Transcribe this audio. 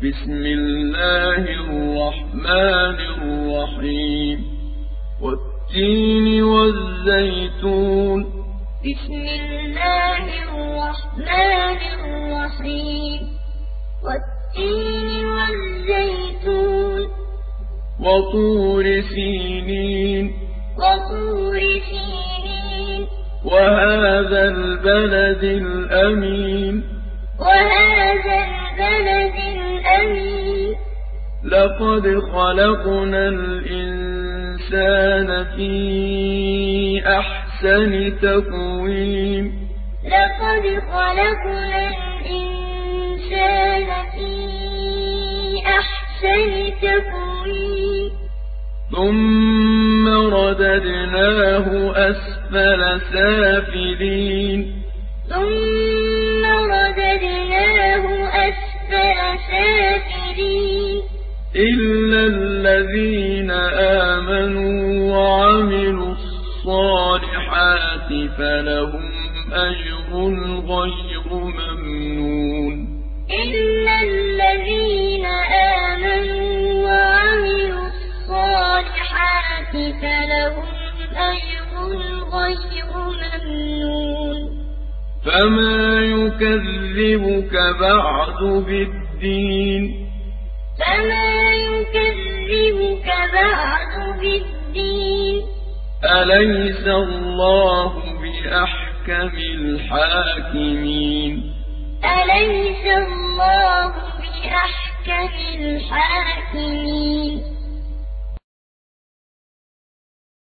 بسم الله الرحمن الرحيم. والتين والزيتون. بسم الله الرحمن الرحيم. والتين والزيتون. وطور سينين. وطور سينين. وهذا البلد الأمين. لقد خلقنا الإنسان في أحسن تقويم. لقد خلقنا الإنسان في أحسن تقويم. ثم رددناه أسفل سافلين. ثم رددناه أسفل سافلين. إلا الذين آمنوا وعملوا الصالحات فلهم أجر غير ممنون إلا الذين آمنوا وعملوا الصالحات فلهم أجر غير ممنون فما يكذبك بعد بالدين أليس الله بأحكم الحاكمين؟ أليس الله بأحكم الحاكمين؟